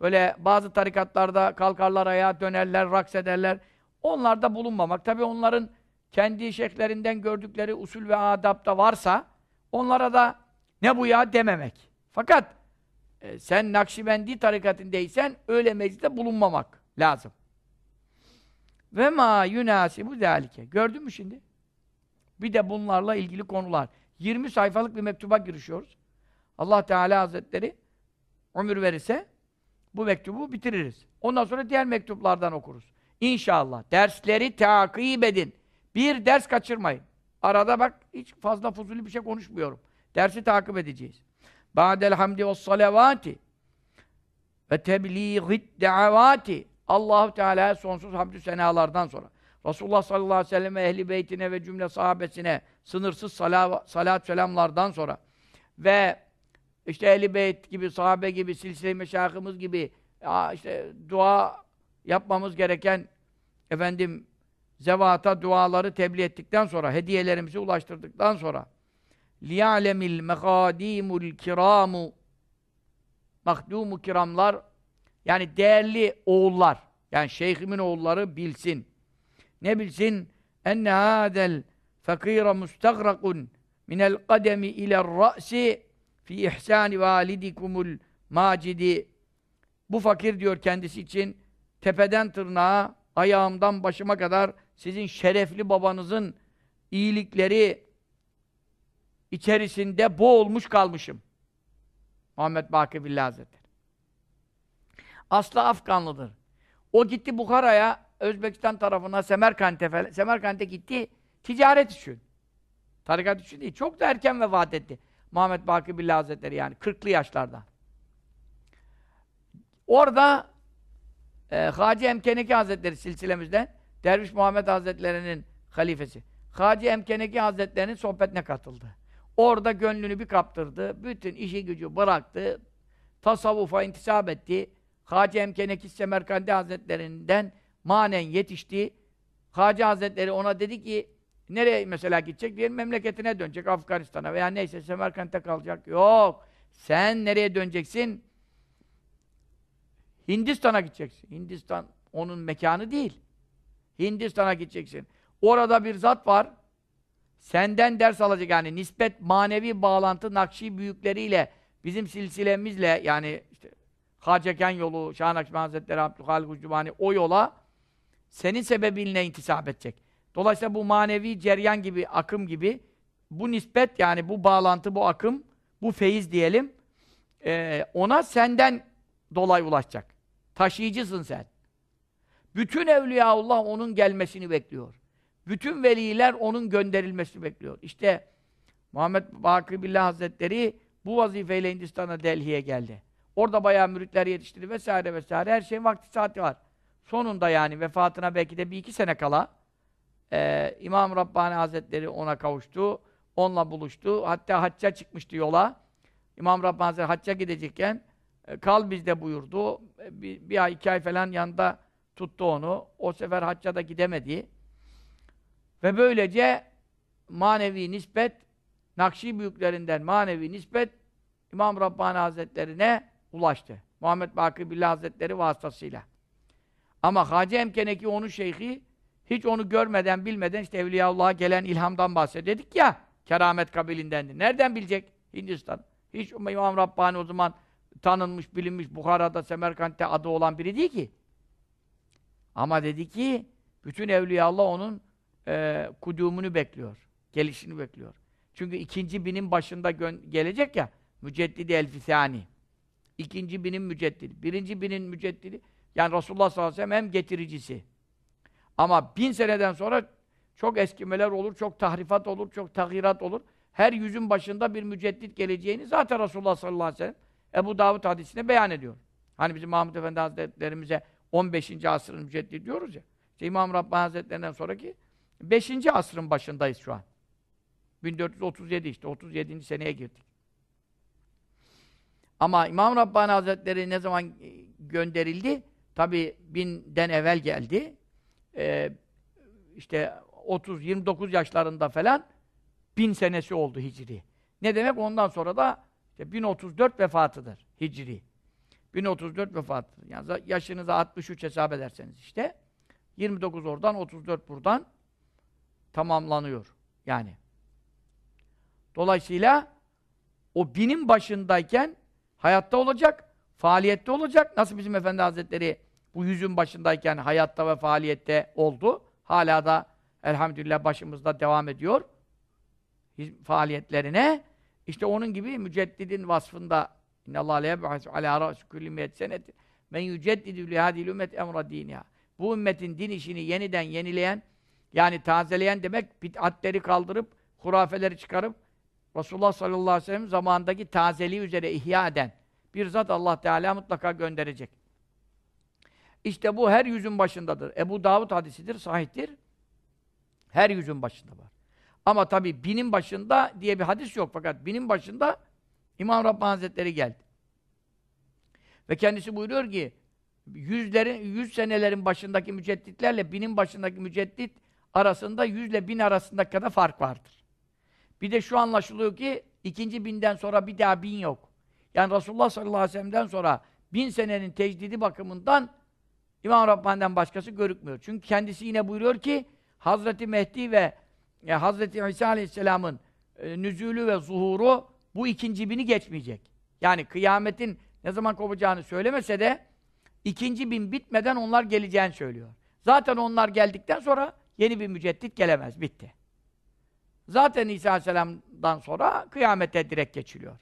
böyle bazı tarikatlarda kalkarlar ayağa dönerler, raks ederler. Onlarda bulunmamak. Tabi onların kendi şeyhlerinden gördükleri usul ve adapta varsa onlara da ne bu ya dememek. Fakat e, sen Nakşibendi tarikatındaysan öyle mecliste bulunmamak lazım. Ve ma bu zalike. Gördün mü şimdi? Bir de bunlarla ilgili konular. 20 sayfalık bir mektuba girişiyoruz. Allah Teala Hazretleri ömür verirse bu mektubu bitiririz. Ondan sonra diğer mektuplardan okuruz. İnşallah. Dersleri takip edin. Bir ders kaçırmayın. Arada bak hiç fazla fuzuli bir şey konuşmuyorum. Dersi takip edeceğiz. Ba'del hamdi ve salavati ve tebliğit davati Allahu Teala'ya sonsuz hamdü senalardan sonra Resulullah sallallahu aleyhi ve selleme, ehli beytine ve cümle sahabesine sınırsız salat, selamlardan sonra ve işte ehli beyt gibi, sahabe gibi, silsile-i meşahımız gibi işte dua yapmamız gereken efendim zevata duaları tebliğ ettikten sonra, hediyelerimizi ulaştırdıktan sonra liyalemil mehadimul kiramu mahdumu kiramlar yani değerli oğullar yani şeyhimin oğulları bilsin. Ne bilsin? Enne hâzel fakîra mustagrakun minel kademi iler ra'si fi ihsani validikumul macidi bu fakir diyor kendisi için tepeden tırnağa ayağımdan başıma kadar sizin şerefli babanızın iyilikleri içerisinde boğulmuş kalmışım. Muhammed Baki Billah Hazretleri. Aslı Afganlıdır. O gitti Bukhara'ya, Özbekistan tarafına, Semerkant'e. Semerkant'e gitti, ticaret için. Tarikat için değil. Çok da erken vefat etti. Muhammed Baki Billah Hazretleri yani 40'lı yaşlarda. Orada e, Hacı Emkeneki Hazretleri silsilemizden Derviş Muhammed Hazretleri'nin halifesi. Hacı Emkeneki Hazretleri'nin sohbetine katıldı. Orada gönlünü bir kaptırdı. Bütün işi gücü bıraktı. Tasavvufa intisap etti. Hacı Emkeneki Semerkandi Hazretlerinden manen yetişti. Hacı Hazretleri ona dedi ki nereye mesela gidecek? Diyelim memleketine dönecek Afganistan'a veya neyse Semerkant'ta kalacak. Yok. Sen nereye döneceksin? Hindistan'a gideceksin. Hindistan onun mekanı değil. Hindistan'a gideceksin. Orada bir zat var. Senden ders alacak yani nispet manevi bağlantı Nakşi büyükleriyle bizim silsilemizle yani işte Haceken yolu, Şah Nakşibendi Hazretleri, Abdülhalik Ucubani o yola senin sebebinle intisap edecek. Dolayısıyla bu manevi ceryan gibi, akım gibi bu nispet yani bu bağlantı, bu akım, bu feyiz diyelim ona senden dolayı ulaşacak. Taşıyıcısın sen. Bütün Evliyaullah onun gelmesini bekliyor. Bütün veliler onun gönderilmesini bekliyor. İşte Muhammed Bakı Billah Hazretleri bu vazifeyle Hindistan'a Delhi'ye geldi. Orada bayağı müritler yetiştirdi vesaire vesaire. Her şeyin vakti saati var. sonunda yani vefatına belki de bir iki sene kala e, İmam Rabbani Hazretleri ona kavuştu. Onunla buluştu. Hatta hacca çıkmıştı yola. İmam Rabbani Hazretleri hacca gidecekken e, kal bizde buyurdu. E, bir, bir ay, iki ay falan yanında tuttu onu. O sefer hacca da gidemedi. Ve böylece manevi nispet, Nakşi büyüklerinden manevi nispet İmam Rabbani Hazretlerine ulaştı. Muhammed Bakı Billah Hazretleri vasıtasıyla. Ama Hacı Emkeneki onun şeyhi hiç onu görmeden, bilmeden işte Evliyaullah'a gelen ilhamdan bahsededik ya, keramet kabilindendi. Nereden bilecek? Hindistan. Hiç İmam Rabbani o zaman tanınmış, bilinmiş, Bukhara'da, Semerkant'te adı olan biri değil ki. Ama dedi ki, bütün Evliyaullah onun e, kudumunu bekliyor. Gelişini bekliyor. Çünkü ikinci binin başında gelecek ya, Müceddidi Elfisani. İkinci binin müceddidi. Birinci binin müceddidi. Yani Resulullah sallallahu aleyhi ve sellem hem getiricisi. Ama bin seneden sonra çok eskimeler olur, çok tahrifat olur, çok tahirat olur. Her yüzün başında bir müceddit geleceğini zaten Resulullah sallallahu aleyhi ve sellem Ebu Davud hadisine beyan ediyor. Hani bizim Mahmud Efendi Hazretlerimize 15. asrın müceddit diyoruz ya. İşte İmam Rabbani Hazretlerinden sonraki 5. asrın başındayız şu an. 1437 işte 37. seneye girdik. Ama İmam Rabbani Hazretleri ne zaman gönderildi? Tabi binden evvel geldi. Ee, işte 30-29 yaşlarında falan bin senesi oldu Hicri. Ne demek? Ondan sonra da işte 1034 vefatıdır Hicri. 1034 vefatıdır. Yani yaşınıza 63 hesap ederseniz işte 29 oradan 34 buradan tamamlanıyor. Yani. Dolayısıyla o binin başındayken hayatta olacak, faaliyette olacak. Nasıl bizim Efendi Hazretleri bu yüzün başındayken hayatta ve faaliyette oldu. Hala da elhamdülillah başımızda devam ediyor faaliyetlerine. İşte onun gibi müceddidin vasfında İnnallâhe le yeb'asu alâ râsü kulli miyet seneti men yüceddidü li hâdîl ümmet emra dînihâ. Bu ümmetin din işini yeniden yenileyen yani tazeleyen demek bid'atleri kaldırıp hurafeleri çıkarıp Resulullah sallallahu aleyhi ve sellem zamandaki tazeliği üzere ihya eden bir zat Allah Teala mutlaka gönderecek. İşte bu her yüzün başındadır. Ebu Davud hadisidir, sahihtir. Her yüzün başında var. Ama tabi binin başında diye bir hadis yok fakat binin başında İmam Rabbani Hazretleri geldi. Ve kendisi buyuruyor ki yüzlerin, yüz senelerin başındaki mücedditlerle binin başındaki müceddit arasında yüzle bin arasında kadar fark vardır. Bir de şu anlaşılıyor ki ikinci binden sonra bir daha bin yok. Yani Resulullah sallallahu aleyhi ve sellem'den sonra bin senenin tecdidi bakımından İmam Rabbani'den başkası görükmüyor. Çünkü kendisi yine buyuruyor ki Hazreti Mehdi ve e, Hazreti İsa Aleyhisselam'ın e, nüzulü ve zuhuru bu ikinci bini geçmeyecek. Yani kıyametin ne zaman kopacağını söylemese de ikinci bin bitmeden onlar geleceğini söylüyor. Zaten onlar geldikten sonra yeni bir müceddit gelemez. Bitti. Zaten İsa Aleyhisselam'dan sonra kıyamete direkt geçiliyor.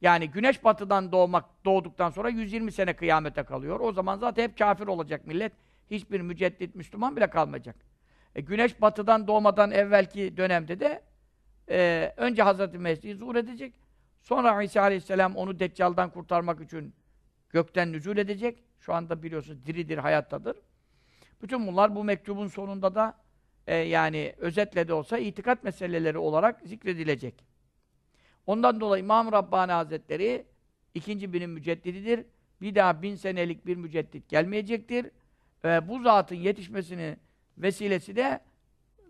Yani güneş batıdan doğmak doğduktan sonra 120 sene kıyamete kalıyor. O zaman zaten hep kafir olacak millet. Hiçbir müceddit Müslüman bile kalmayacak. E, güneş batıdan doğmadan evvelki dönemde de e, önce Hazreti Mesih zuhur edecek. Sonra İsa Aleyhisselam onu Deccal'dan kurtarmak için gökten nüzul edecek. Şu anda biliyorsunuz diridir, hayattadır. Bütün bunlar bu mektubun sonunda da e, yani özetle de olsa itikat meseleleri olarak zikredilecek. Ondan dolayı İmam Rabbani Hazretleri ikinci binin müceddididir. Bir daha bin senelik bir müceddit gelmeyecektir. Ve bu zatın yetişmesini vesilesi de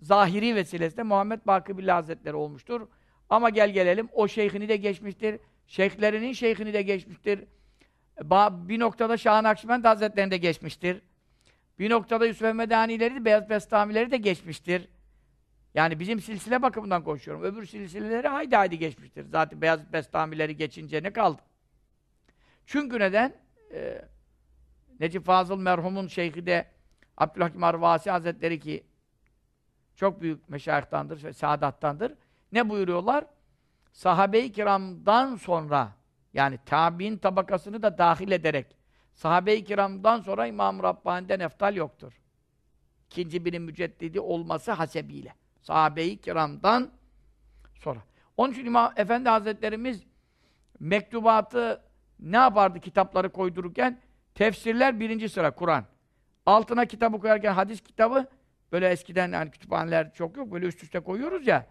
zahiri vesilesi de Muhammed Bakıbillah Hazretleri olmuştur. Ama gel gelelim o şeyhini de geçmiştir. Şeyhlerinin şeyhini de geçmiştir. Bir noktada Şah-ı Nakşibend Hazretlerini de geçmiştir. Bir noktada Yusuf Medanileri de Beyaz Bestamileri de geçmiştir. Yani bizim silsile bakımından konuşuyorum. Öbür silsileleri haydi haydi geçmiştir. Zaten Beyaz Bestamileri geçince ne kaldı? Çünkü neden? Ee, Necip Fazıl merhumun şeyhi de Abdülhakim Arvasi Hazretleri ki çok büyük meşayihtandır ve saadattandır. Ne buyuruyorlar? Sahabe-i kiramdan sonra yani tabi'in tabakasını da dahil ederek sahabe-i kiramdan sonra İmam Rabbani'den eftal yoktur. İkinci birinin müceddidi olması hasebiyle. Sahabe-i kiramdan sonra. Onun için İmam Efendi Hazretlerimiz mektubatı ne yapardı kitapları koydururken? Tefsirler birinci sıra Kur'an. Altına kitabı koyarken hadis kitabı böyle eskiden yani kütüphaneler çok yok. Böyle üst üste koyuyoruz ya.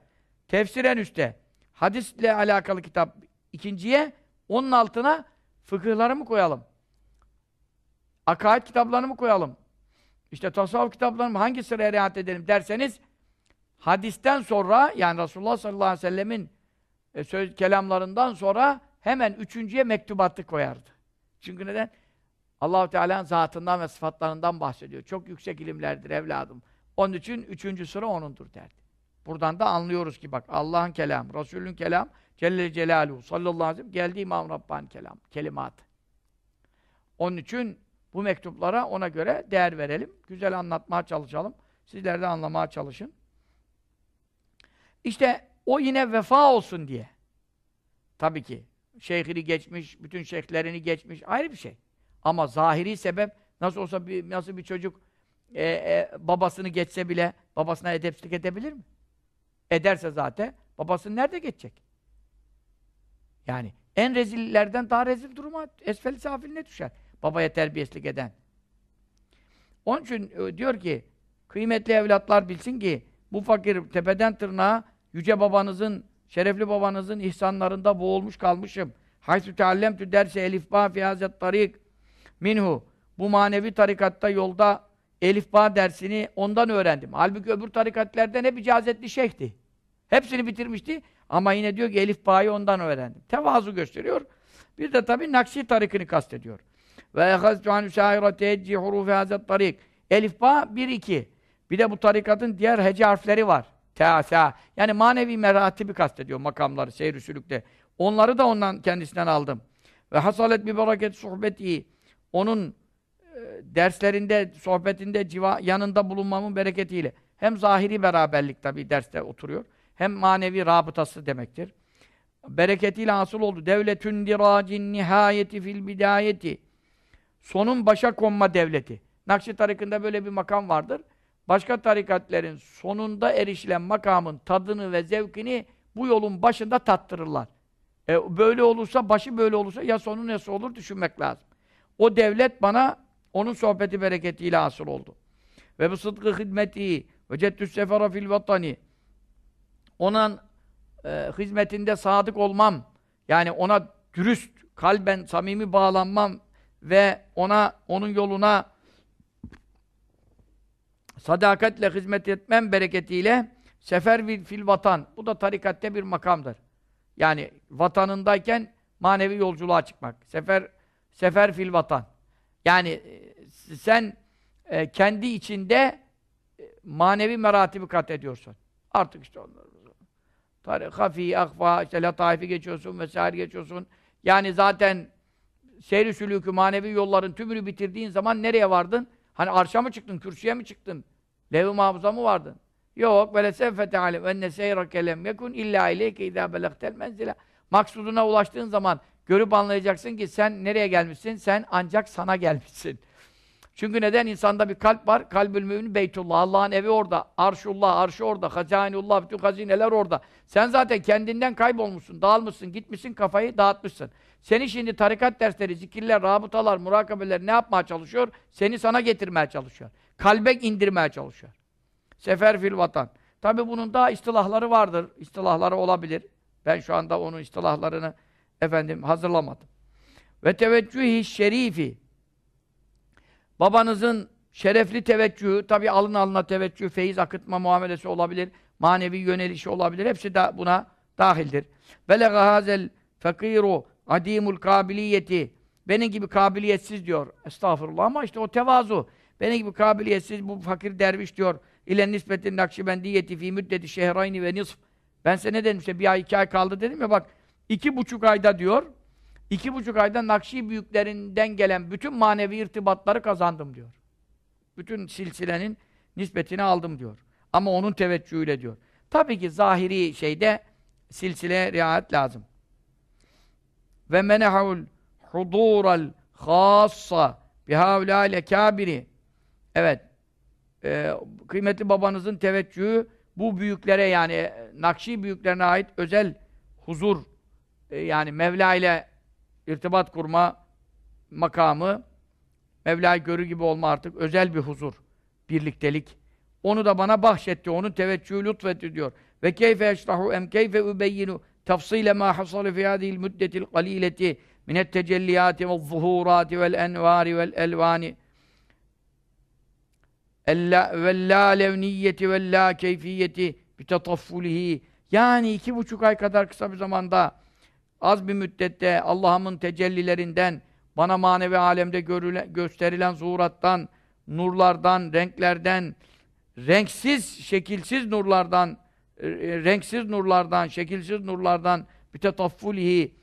Tefsir en üstte. Hadisle alakalı kitap ikinciye. Onun altına fıkıhları mı koyalım? Akaid kitaplarını mı koyalım? İşte tasavvuf kitaplarını mı? Hangi sıraya riayet edelim derseniz hadisten sonra yani Resulullah sallallahu aleyhi ve sellemin e, söz kelamlarından sonra hemen üçüncüye mektubatı koyardı. Çünkü neden? Allahu Teala'nın zatından ve sıfatlarından bahsediyor. Çok yüksek ilimlerdir evladım. Onun için üçüncü sıra onundur derdi. Buradan da anlıyoruz ki bak Allah'ın kelamı, Resul'ün kelam, Celle Celaluhu sallallahu aleyhi ve sellem geldi İmam Rabbani kelam, kelimat. Onun için bu mektuplara ona göre değer verelim. Güzel anlatmaya çalışalım. Sizler de anlamaya çalışın. İşte o yine vefa olsun diye. Tabii ki. Şeyhini geçmiş, bütün şeyhlerini geçmiş. Ayrı bir şey. Ama zahiri sebep nasıl olsa bir, nasıl bir çocuk e, e, babasını geçse bile babasına edepsizlik edebilir mi? Ederse zaten babasını nerede geçecek? Yani en rezillerden daha rezil duruma esfel safiline düşer. Babaya terbiyesizlik eden. Onun için e, diyor ki kıymetli evlatlar bilsin ki bu fakir tepeden tırnağa yüce babanızın, şerefli babanızın ihsanlarında boğulmuş kalmışım. Haysu teallemtü derse fi hazet tarik minhu. Bu manevi tarikatta yolda elifba dersini ondan öğrendim. Halbuki öbür tarikatlerden hep icazetli şeyhti. Hepsini bitirmişti ama yine diyor ki elifba'yı ondan öğrendim. Tevazu gösteriyor. Bir de tabii Nakşi tarikini kastediyor. Ve ehaztu an şaira teecci hurufi hazet tarik. Elifba 1 2. Bir de bu tarikatın diğer hece harfleri var. Teasa. Yani manevi meratibi kastediyor makamları seyr-i sülükte. Onları da ondan kendisinden aldım. Ve hasalet bir bereket sohbeti. Onun derslerinde, sohbetinde, civa, yanında bulunmamın bereketiyle. Hem zahiri beraberlik tabii derste oturuyor. Hem manevi rabıtası demektir. Bereketiyle hasıl oldu. Devletün diracin nihayeti fil bidayeti. Sonun başa konma devleti. Nakşi tarikında böyle bir makam vardır. Başka tarikatlerin sonunda erişilen makamın tadını ve zevkini bu yolun başında tattırırlar. E, böyle olursa, başı böyle olursa ya sonu nasıl olur düşünmek lazım. O devlet bana onun sohbeti bereketiyle hasıl oldu. Ve bu sıdkı hizmeti ve cettüs sefera fil vatani onun e, hizmetinde sadık olmam yani ona dürüst, kalben samimi bağlanmam ve ona onun yoluna sadakatle hizmet etmem bereketiyle sefer fil vatan. Bu da tarikatte bir makamdır. Yani vatanındayken manevi yolculuğa çıkmak. Sefer sefer fil vatan. Yani e, sen e, kendi içinde e, manevi meratibi kat ediyorsun. Artık işte onları Tarih, hafi, akfa, işte lataifi geçiyorsun vesaire geçiyorsun. Yani zaten seyri sülükü, manevi yolların tümünü bitirdiğin zaman nereye vardın? Hani arşa mı çıktın, kürsüye mi çıktın? Lev-i mahfuza mı vardın? Yok, böyle sevfete alem enne seyrake lem yekun illa ileyke idâ belektel menzile. Maksuduna ulaştığın zaman görüp anlayacaksın ki sen nereye gelmişsin? Sen ancak sana gelmişsin. Çünkü neden? insanda bir kalp var. Kalbül mümin beytullah. Allah'ın evi orada. Arşullah, arşı orada. Hazainullah, bütün hazineler orada. Sen zaten kendinden kaybolmuşsun, dağılmışsın, gitmişsin, kafayı dağıtmışsın. Seni şimdi tarikat dersleri, zikirler, rabıtalar, murakabeler ne yapmaya çalışıyor? Seni sana getirmeye çalışıyor. Kalbe indirmeye çalışıyor. Sefer fil vatan. Tabi bunun daha istilahları vardır. İstilahları olabilir. Ben şu anda onun istilahlarını efendim hazırlamadım. Ve teveccühi şerifi Babanızın şerefli teveccühü, tabi alın alına teveccüh, feyiz akıtma muamelesi olabilir, manevi yönelişi olabilir. Hepsi de buna dahildir. Belega hazel fakiru adimul kabiliyeti benim gibi kabiliyetsiz diyor. Estağfurullah ama işte o tevazu. Benim gibi kabiliyetsiz bu fakir derviş diyor. İle nispetin nakşibendiyeti fi müddeti şehrayni ve nisf. Ben size ne dedim bir ay iki ay kaldı dedim ya bak iki buçuk ayda diyor İki buçuk ayda Nakşi büyüklerinden gelen bütün manevi irtibatları kazandım diyor. Bütün silsilenin nispetini aldım diyor. Ama onun teveccühüyle diyor. Tabii ki zahiri şeyde silsile riayet lazım. Ve menehul hudural khassa bihavlâle kâbiri Evet. E, kıymetli babanızın teveccühü bu büyüklere yani Nakşi büyüklerine ait özel huzur e, yani Mevla ile irtibat kurma makamı Mevla'yı görür gibi olma artık özel bir huzur, birliktelik. Onu da bana bahşetti, onun teveccühü lütfetti diyor. Ve keyfe eşrahu em keyfe übeyyinu tafsile ma hasale fi müddetil qalileti minet tecelliyati ve zuhurati vel envari vel elvani ve la levniyeti ve la keyfiyeti bitataffulihi yani iki buçuk ay kadar kısa bir zamanda az bir müddette Allah'ımın tecellilerinden bana manevi alemde görülen, gösterilen zuhurattan, nurlardan, renklerden, renksiz, şekilsiz nurlardan, e, renksiz nurlardan, şekilsiz nurlardan bitetaffulihi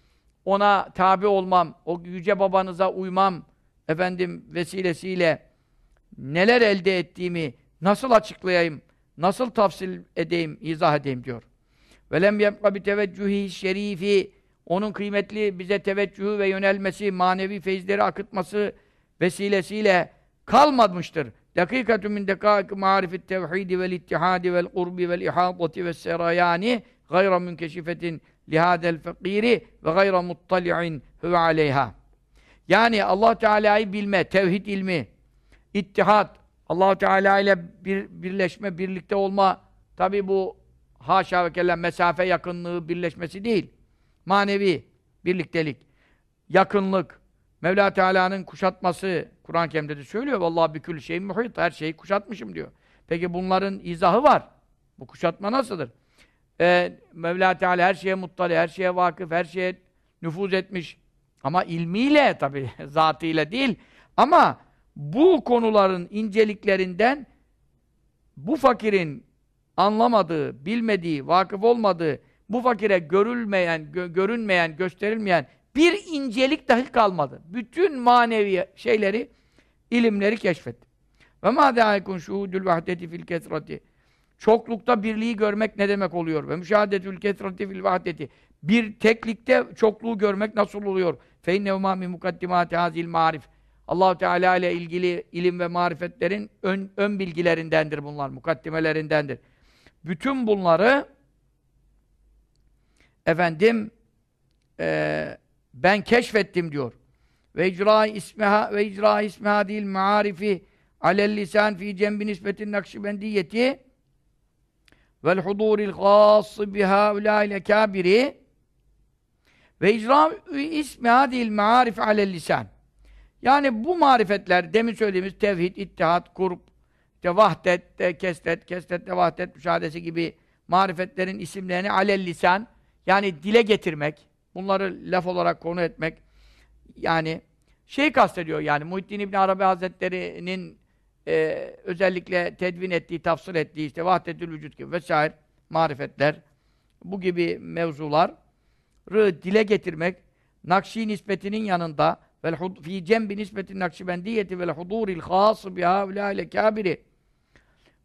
ona tabi olmam, o yüce babanıza uymam efendim vesilesiyle neler elde ettiğimi nasıl açıklayayım, nasıl tafsil edeyim, izah edeyim diyor. Velem yebqa bi teveccühi şerifi onun kıymetli bize teveccühü ve yönelmesi, manevi feyizleri akıtması vesilesiyle kalmamıştır. Dakikatun min dekâk marifet tevhidi vel ittihadi vel kurbi vel ihadati ve serayani gayra münkeşifetin lihâdel fakiri ve gayra muttali'in huve aleyha. Yani Allah Teala'yı bilme, tevhid ilmi, ittihat, Allah Teala ile bir, birleşme, birlikte olma, tabi bu haşa ve kella mesafe yakınlığı birleşmesi değil. Manevi birliktelik, yakınlık, Mevla Teala'nın kuşatması, Kur'an-ı Kerim'de de söylüyor. Vallahi bir kül şeyin muhit, her şeyi kuşatmışım diyor. Peki bunların izahı var. Bu kuşatma nasıldır? Ee, Mevla Teala her şeye muttali, her şeye vakıf, her şeye nüfuz etmiş. Ama ilmiyle tabi, zatıyla değil. Ama bu konuların inceliklerinden bu fakirin anlamadığı, bilmediği, vakıf olmadığı, bu fakire görülmeyen, gö görünmeyen, gösterilmeyen bir incelik dahi kalmadı. Bütün manevi şeyleri, ilimleri keşfetti. Ve ma dâikun şuhudül vahdeti fil kesrati. Çoklukta birliği görmek ne demek oluyor? Ve müşahadetül kesrati fil vahdeti. Bir teklikte çokluğu görmek nasıl oluyor? Fe inne min mukaddimati hazil marif. Allahu Teala ile ilgili ilim ve marifetlerin ön, ön bilgilerindendir bunlar, mukaddimelerindendir. Bütün bunları efendim e, ben keşfettim diyor. Ve icra ismiha ve icra ismiha değil maarifi alel lisan fi cembi nisbetin nakşibendiyeti vel huduril khası biha ulâil kabiri ve icra ismiha değil maarif alel lisan yani bu marifetler, demin söylediğimiz tevhid, ittihat, kurb, işte vahdet, kesret de vahdet müşahadesi gibi marifetlerin isimlerini alel lisan, yani dile getirmek, bunları laf olarak konu etmek, yani şey kastediyor yani Muhittin İbn Arabi Hazretleri'nin e, özellikle tedvin ettiği, tafsir ettiği işte vahdetül vücut gibi vesaire marifetler, bu gibi mevzuları dile getirmek, Nakşi nispetinin yanında vel fi cembi nisbetin nakşibendiyeti vel huduril khası bi haulâile kâbiri.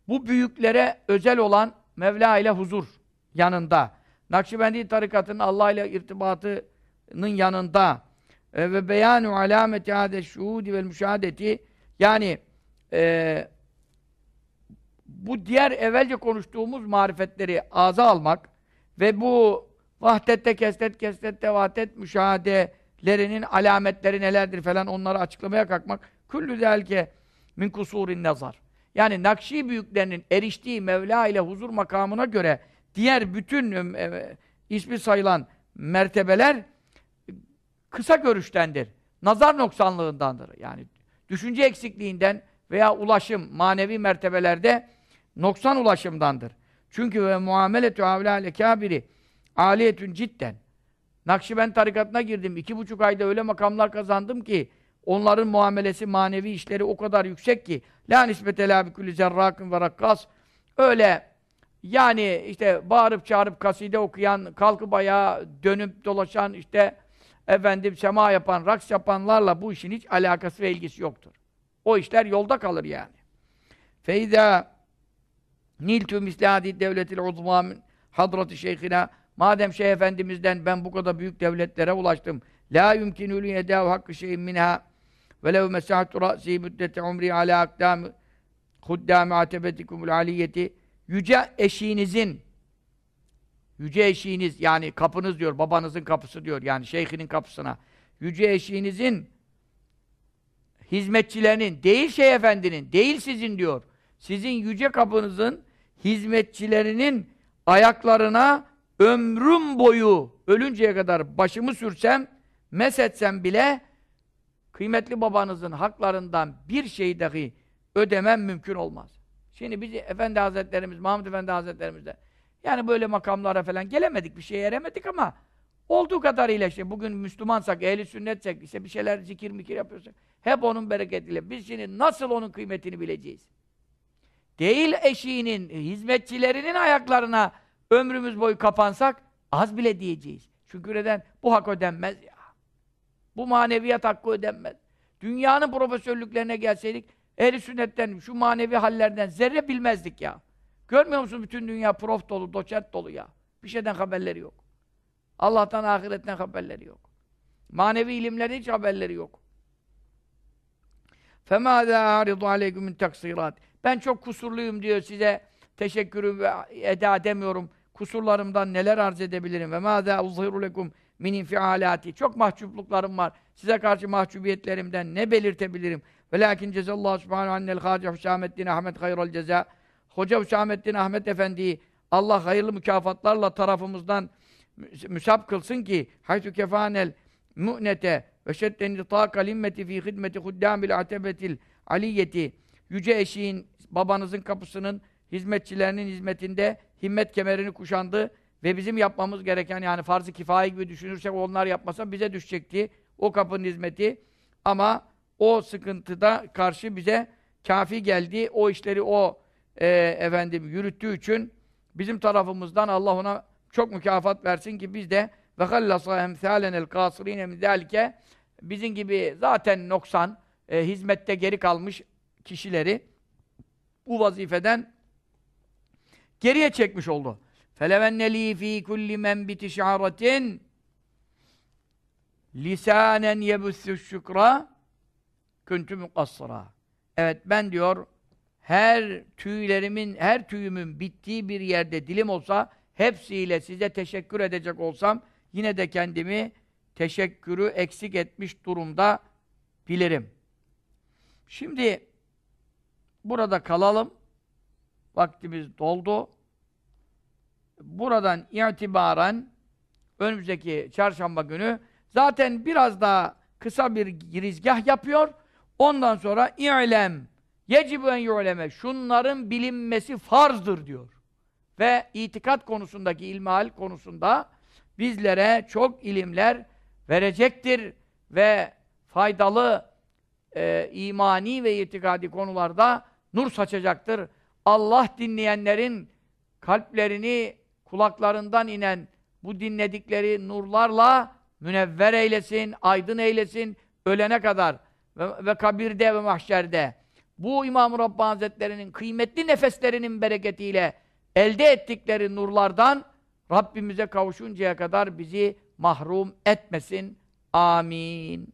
Bu büyüklere özel olan Mevla ile huzur yanında Nakşibendi tarikatının Allah ile irtibatının yanında e, ve beyanu alameti hâde şuhudi vel müşahadeti yani e, bu diğer evvelce konuştuğumuz marifetleri ağza almak ve bu vahdette, kestet, kestette, vahdet, müşahede lerinin alametleri nelerdir falan onları açıklamaya kalkmak küllü zelke min kusurin nazar. Yani Nakşi büyüklerinin eriştiği Mevla ile huzur makamına göre diğer bütün e, ismi sayılan mertebeler kısa görüştendir. Nazar noksanlığındandır. Yani düşünce eksikliğinden veya ulaşım manevi mertebelerde noksan ulaşımdandır. Çünkü ve muameletü havlâle kâbiri aliyetün cidden Nakşibend tarikatına girdim. iki buçuk ayda öyle makamlar kazandım ki onların muamelesi, manevi işleri o kadar yüksek ki la nisbete la bikulli zerrakın ve rakkas öyle yani işte bağırıp çağırıp kaside okuyan, kalkıp ayağa dönüp dolaşan işte efendim sema yapan, raks yapanlarla bu işin hiç alakası ve ilgisi yoktur. O işler yolda kalır yani. Feyda niltü mislâdi devletil uzmâ hadrati şeyhina Madem Şeyh Efendimiz'den ben bu kadar büyük devletlere ulaştım. La yumkinû li yedâhu hakkı şeyin minhâ ve lev mesahtu ra'sî müddete umri alâ akdâmı huddâmi atebetikumul aliyeti yüce eşiğinizin yüce eşiğiniz yani kapınız diyor babanızın kapısı diyor yani şeyhinin kapısına yüce eşiğinizin hizmetçilerinin, değil şey efendinin, değil sizin diyor. Sizin yüce kapınızın hizmetçilerinin ayaklarına ömrüm boyu ölünceye kadar başımı sürsem, mesetsem bile kıymetli babanızın haklarından bir şey dahi ödemem mümkün olmaz. Şimdi biz Efendi Hazretlerimiz, Mahmud Efendi Hazretlerimizde yani böyle makamlara falan gelemedik, bir şeye eremedik ama olduğu kadarıyla işte bugün Müslümansak, ehli sünnetsek, işte bir şeyler zikir mikir yapıyorsak hep onun bereketiyle. Biz şimdi nasıl onun kıymetini bileceğiz? Değil eşiğinin, hizmetçilerinin ayaklarına ömrümüz boyu kapansak az bile diyeceğiz. Çünkü neden? Bu hak ödenmez ya. Bu maneviyat hakkı ödenmez. Dünyanın profesörlüklerine gelseydik ehli sünnetten, şu manevi hallerden zerre bilmezdik ya. Görmüyor musun bütün dünya prof dolu, doçent dolu ya. Bir şeyden haberleri yok. Allah'tan, ahiretten haberleri yok. Manevi ilimlerin hiç haberleri yok. فَمَاذَا اَعْرِضُ عَلَيْكُمْ مِنْ تَقْصِيرَاتِ Ben çok kusurluyum diyor size. Teşekkürü eda edemiyorum. Kusurlarımdan neler arz edebilirim? Ve مَاذَا اُظْهِرُ لَكُمْ min infialati. Çok mahcupluklarım var. Size karşı mahcubiyetlerimden ne belirtebilirim? Ve lakin cezallahu subhanahu annel Hacı Hüsamettin Ahmet hayral ceza. Hoca Hüsamettin Ahmet Efendi'yi Allah hayırlı mükafatlarla tarafımızdan müsab kılsın ki haytü kefanel mu'nete ve şedden nitâka limmeti fî hidmeti huddâmil atebetil aliyeti yüce eşiğin babanızın kapısının hizmetçilerinin hizmetinde himmet kemerini kuşandı ve bizim yapmamız gereken yani farz-ı kifaye gibi düşünürsek onlar yapmasa bize düşecekti o kapının hizmeti ama o sıkıntıda karşı bize kafi geldi. O işleri o e, efendim yürüttüğü için bizim tarafımızdan Allah ona çok mükafat versin ki biz de ve hallasa emsâlenel kâsirîne min zâlike bizim gibi zaten noksan e, hizmette geri kalmış kişileri bu vazifeden geriye çekmiş oldu. Felevenneli fi kulli menbiti şa'ratin lisanen yebüssü şükra küntü mukassıra. Evet ben diyor her tüylerimin, her tüyümün bittiği bir yerde dilim olsa hepsiyle size teşekkür edecek olsam yine de kendimi teşekkürü eksik etmiş durumda bilirim. Şimdi burada kalalım. Vaktimiz doldu. Buradan itibaren önümüzdeki çarşamba günü zaten biraz daha kısa bir girizgah yapıyor. Ondan sonra i'lem yecibu en yu'leme şunların bilinmesi farzdır diyor. Ve itikat konusundaki ilmihal konusunda bizlere çok ilimler verecektir ve faydalı e, imani ve itikadi konularda nur saçacaktır. Allah dinleyenlerin kalplerini kulaklarından inen bu dinledikleri nurlarla münevver eylesin, aydın eylesin ölene kadar ve, ve kabirde ve mahşerde bu İmam-ı Rabbani Hazretleri'nin kıymetli nefeslerinin bereketiyle elde ettikleri nurlardan Rabbimize kavuşuncaya kadar bizi mahrum etmesin. Amin.